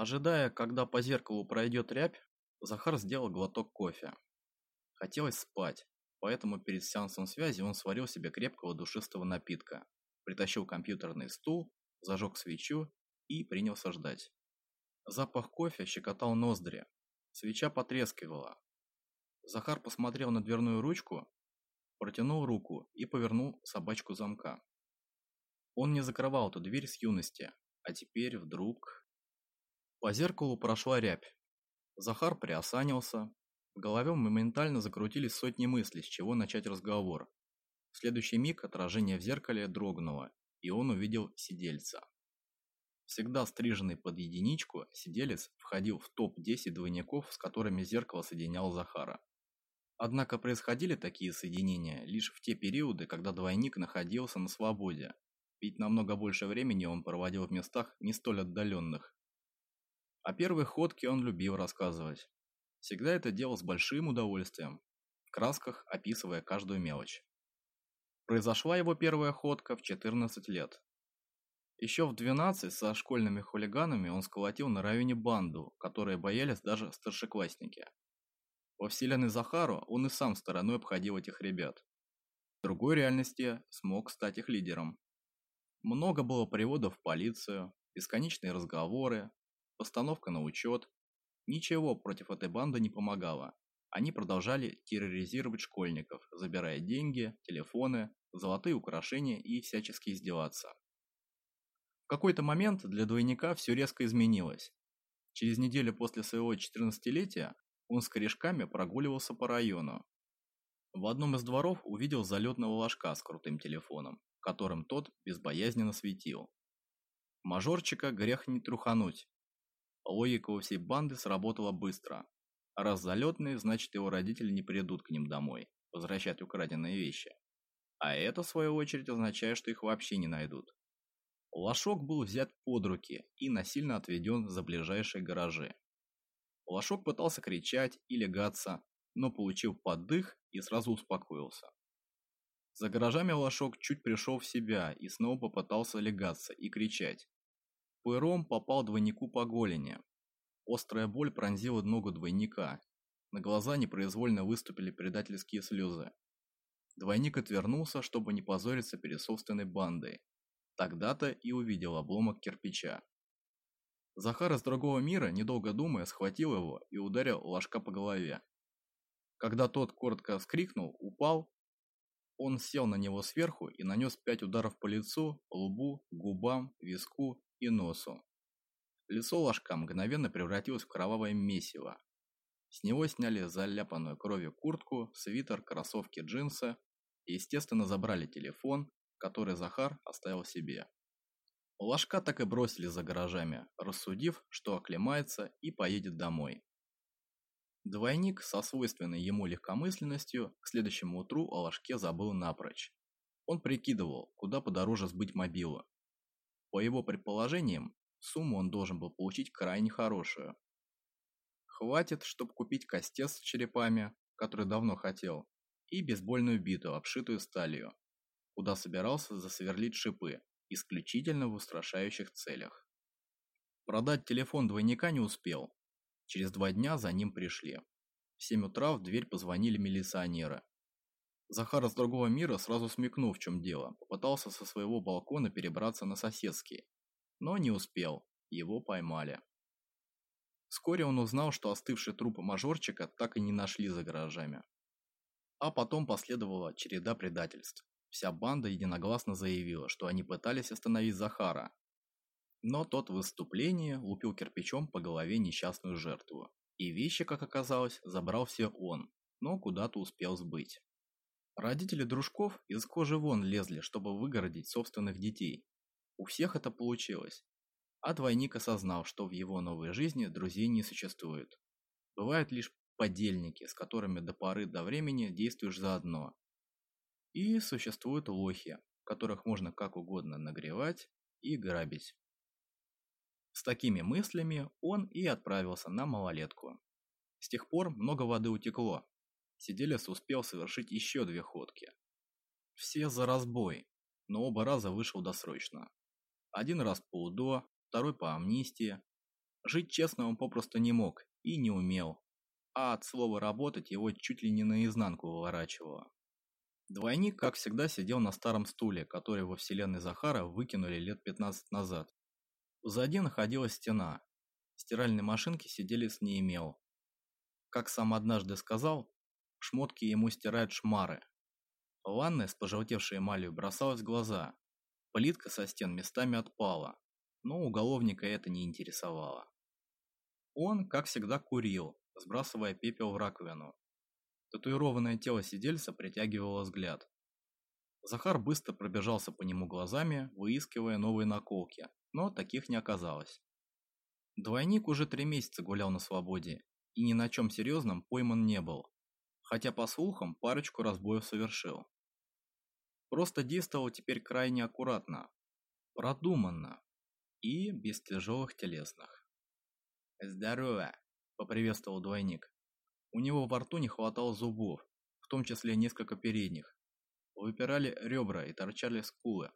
Ожидая, когда по зеркалу пройдет рябь, Захар сделал глоток кофе. Хотелось спать, поэтому перед сеансом связи он сварил себе крепкого душистого напитка, притащил компьютерный стул, зажег свечу и принялся ждать. Запах кофе щекотал ноздри, свеча потрескивала. Захар посмотрел на дверную ручку, протянул руку и повернул собачку замка. Он не закрывал эту дверь с юности, а теперь вдруг... По зеркалу прошла рябь. Захар приосанился. В голове моментально закрутились сотни мыслей, с чего начать разговор. В следующий миг отражение в зеркале дрогнуло, и он увидел сидельца. Всегда стриженный под единичку, сиделец входил в топ-10 двойников, с которыми зеркало соединял Захара. Однако происходили такие соединения лишь в те периоды, когда двойник находился на свободе, ведь намного больше времени он проводил в местах не столь отдаленных. О первой ходке он любил рассказывать. Всегда это делал с большим удовольствием, в красках описывая каждую мелочь. Произошла его первая ходка в 14 лет. Еще в 12 со школьными хулиганами он сколотил на районе банду, которые боялись даже старшеклассники. Во вселенной Захару он и сам стороной обходил этих ребят. В другой реальности смог стать их лидером. Много было приводов в полицию, бесконечные разговоры, постановка на учет. Ничего против этой банды не помогало. Они продолжали терроризировать школьников, забирая деньги, телефоны, золотые украшения и всячески издеваться. В какой-то момент для двойника все резко изменилось. Через неделю после своего 14-летия он с корешками прогуливался по району. В одном из дворов увидел залетного ложка с крутым телефоном которым тот безбоязненно светил. Мажорчика грех не трухануть. Логика у всей банды сработала быстро. раз залетный, значит его родители не придут к ним домой, возвращать украденные вещи. А это, в свою очередь, означает, что их вообще не найдут. Лошок был взят под руки и насильно отведен за ближайшие гаражи. Лошок пытался кричать и легаться, но получил поддых и сразу успокоился. За гаражами Лошок чуть пришел в себя и снова попытался легаться и кричать. Пыром попал двойнику по голени. Острая боль пронзила ногу двойника. На глаза непроизвольно выступили предательские слезы. Двойник отвернулся, чтобы не позориться перед собственной бандой. Тогда-то и увидел обломок кирпича. Захар из другого мира, недолго думая, схватил его и ударил ложка по голове. Когда тот коротко вскрикнул, упал он сел на него сверху и нанес пять ударов по лицу, лбу, губам, виску и носу. Лицо ложка мгновенно превратилось в кровавое месиво. С него сняли заляпанную кровью куртку, свитер, кроссовки, джинсы и, естественно, забрали телефон, который Захар оставил себе. Ложка так и бросили за гаражами, рассудив, что оклемается и поедет домой. Двойник со свойственной ему легкомысленностью к следующему утру о ложке забыл напрочь. Он прикидывал, куда подороже сбыть мобилу. По его предположениям, сумму он должен был получить крайне хорошую. Хватит, чтобы купить костец с черепами, который давно хотел, и бейсбольную биту, обшитую сталью, куда собирался засверлить шипы, исключительно в устрашающих целях. Продать телефон двойника не успел, Через два дня за ним пришли. В 7 утра в дверь позвонили милиционеры. Захар из другого мира, сразу смекнув, в чем дело, попытался со своего балкона перебраться на соседский, но не успел, его поймали. Вскоре он узнал, что остывший труп мажорчика так и не нашли за гаражами. А потом последовала череда предательств. Вся банда единогласно заявила, что они пытались остановить Захара, но тот в выступлении лупил кирпичом по голове несчастную жертву. И вещи, как оказалось, забрал все он, но куда-то успел сбыть. Родители дружков из кожи вон лезли, чтобы выгородить собственных детей. У всех это получилось. А двойник осознал, что в его новой жизни друзей не существует. Бывают лишь подельники, с которыми до поры до времени действуешь заодно. И существуют лохи, которых можно как угодно нагревать и грабить. С такими мыслями он и отправился на малолетку. С тех пор много воды утекло. Сиделец успел совершить еще две ходки. Все за разбой, но оба раза вышел досрочно. Один раз по УДО, второй по амнистии. Жить честно он попросту не мог и не умел, а от слова «работать» его чуть ли не наизнанку выворачивало. Двойник, как всегда, сидел на старом стуле, который во вселенной Захара выкинули лет 15 назад. Позади находилась стена. Стиральной машинки сидели с не имел. Как сам однажды сказал, шмотки ему стирают шмары. Ванная с пожелтевшей эмалью бросалась в глаза. Плитка со стен местами отпала, но уголовника это не интересовало. Он, как всегда, курил, сбрасывая пепел в раковину. Татуированное тело сидельца притягивало взгляд. Захар быстро пробежался по нему глазами, выискивая новые наколки, но таких не оказалось. Двойник уже три месяца гулял на свободе и ни на чем серьезном пойман не был, хотя по слухам парочку разбоев совершил. Просто действовал теперь крайне аккуратно, продуманно и без тяжелых телесных. «Здорово!» – поприветствовал двойник. У него во рту не хватало зубов, в том числе несколько передних. Выпирали ребра и торчали скулы.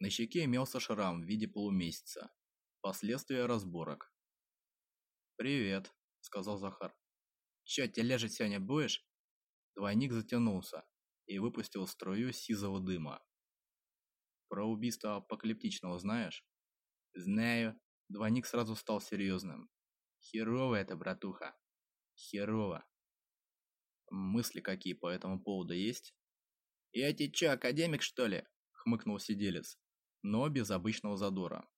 На щеке имелся шрам в виде полумесяца. Последствия разборок. «Привет», – сказал Захар. «Чё, тележить сегодня будешь?» Двойник затянулся и выпустил струю сизого дыма. «Про убийство апокалиптичного знаешь?» «Знаю», Двойник сразу стал серьезным. Херово это, братуха. Херово. Мысли какие по этому поводу есть? Я тебе чё, академик, что ли? Хмыкнул сиделец, но без обычного задора.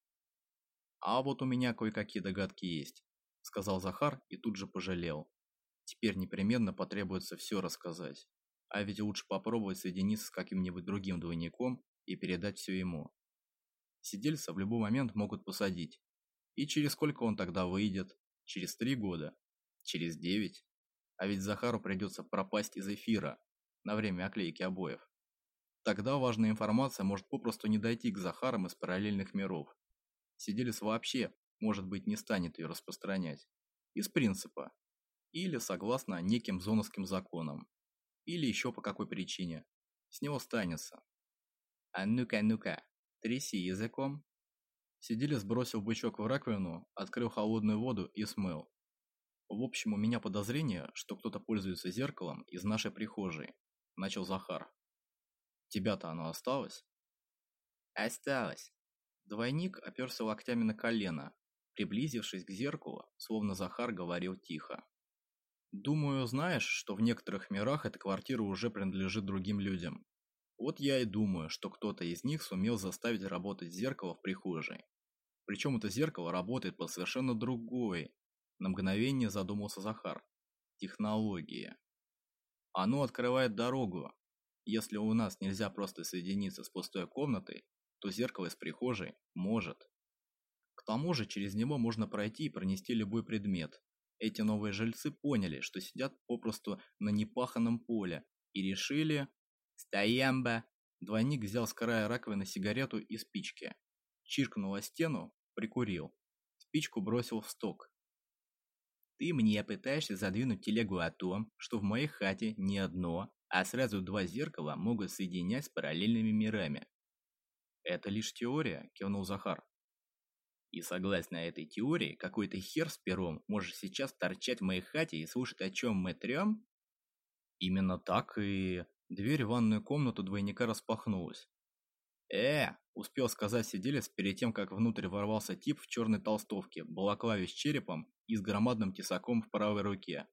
А вот у меня кое-какие догадки есть, сказал Захар и тут же пожалел. Теперь непременно потребуется все рассказать. А ведь лучше попробовать соединиться с каким-нибудь другим двойником и передать все ему. Сидельца в любой момент могут посадить, и через сколько он тогда выйдет? Через три года? Через девять? А ведь Захару придется пропасть из эфира на время оклейки обоев. Тогда важная информация может попросту не дойти к Захарам из параллельных миров. Сиделец вообще, может быть, не станет ее распространять. Из принципа. Или согласно неким зоновским законам. Или еще по какой причине. С него станется. А ну-ка, ну-ка, тряси языком. Сидели, сбросил бычок в раковину, открыл холодную воду и смыл. В общем, у меня подозрение, что кто-то пользуется зеркалом из нашей прихожей. Начал Захар. Тебя-то оно осталось? Осталось. Двойник оперся локтями на колено, приблизившись к зеркалу, словно Захар говорил тихо. Думаю, знаешь, что в некоторых мирах эта квартира уже принадлежит другим людям. Вот я и думаю, что кто-то из них сумел заставить работать зеркало в прихожей. Причем это зеркало работает по совершенно другой. На мгновение задумался Захар. Технология. Оно открывает дорогу. Если у нас нельзя просто соединиться с пустой комнатой, то зеркало из прихожей может. К тому же через него можно пройти и пронести любой предмет. Эти новые жильцы поняли, что сидят попросту на непаханном поле и решили «Стоямба!» Двойник взял с края раковины сигарету и спички. Чиркнул о стену, прикурил. Спичку бросил в сток. «Ты мне пытаешься задвинуть телегу о том, что в моей хате не одно, а сразу два зеркала могут соединять с параллельными мирами». «Это лишь теория», – кивнул Захар. И согласно этой теории, какой-то хер с пером может сейчас торчать в моей хате и слушать, о чем мы трем? Именно так и Дверь в ванную комнату двойника распахнулась. «Э!» – успел сказать сиделец перед тем, как внутрь ворвался тип в черной толстовке, балаклаве с черепом и с громадным тесаком в правой руке.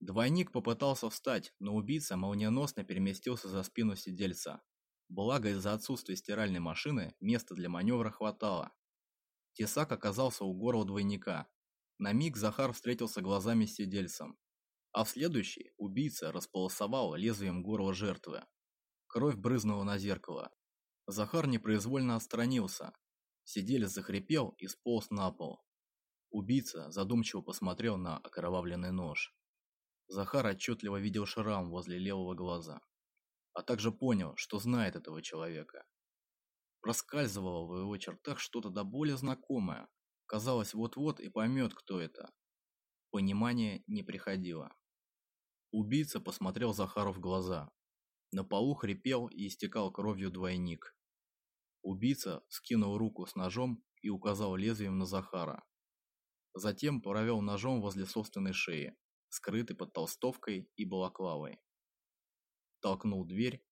Двойник попытался встать, но убийца молниеносно переместился за спину сидельца. Благо из-за отсутствия стиральной машины места для маневра хватало. Тесак оказался у горла двойника. На миг Захар встретился глазами с сидельцем а в следующий убийца располосовал лезвием горло жертвы. Кровь брызнула на зеркало. Захар непроизвольно отстранился. Сиделец захрипел и сполз на пол. Убийца задумчиво посмотрел на окровавленный нож. Захар отчетливо видел шрам возле левого глаза, а также понял, что знает этого человека. Проскальзывало в его чертах что-то до боли знакомое. Казалось, вот-вот и поймет, кто это. Понимание не приходило. Убийца посмотрел Захару в глаза. На полу хрипел и истекал кровью двойник. Убийца скинул руку с ножом и указал лезвием на Захара. Затем провел ножом возле собственной шеи, скрытый под толстовкой и балаклавой. Толкнул дверь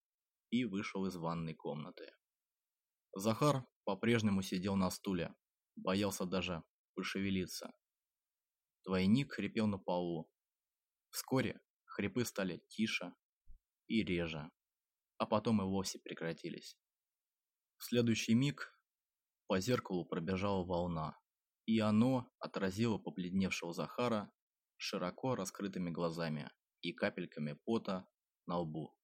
и вышел из ванной комнаты. Захар по-прежнему сидел на стуле, боялся даже пошевелиться. Двойник хрипел на полу. Вскоре хрипы стали тише и реже, а потом и вовсе прекратились. В следующий миг по зеркалу пробежала волна, и оно отразило побледневшего Захара широко раскрытыми глазами и капельками пота на лбу.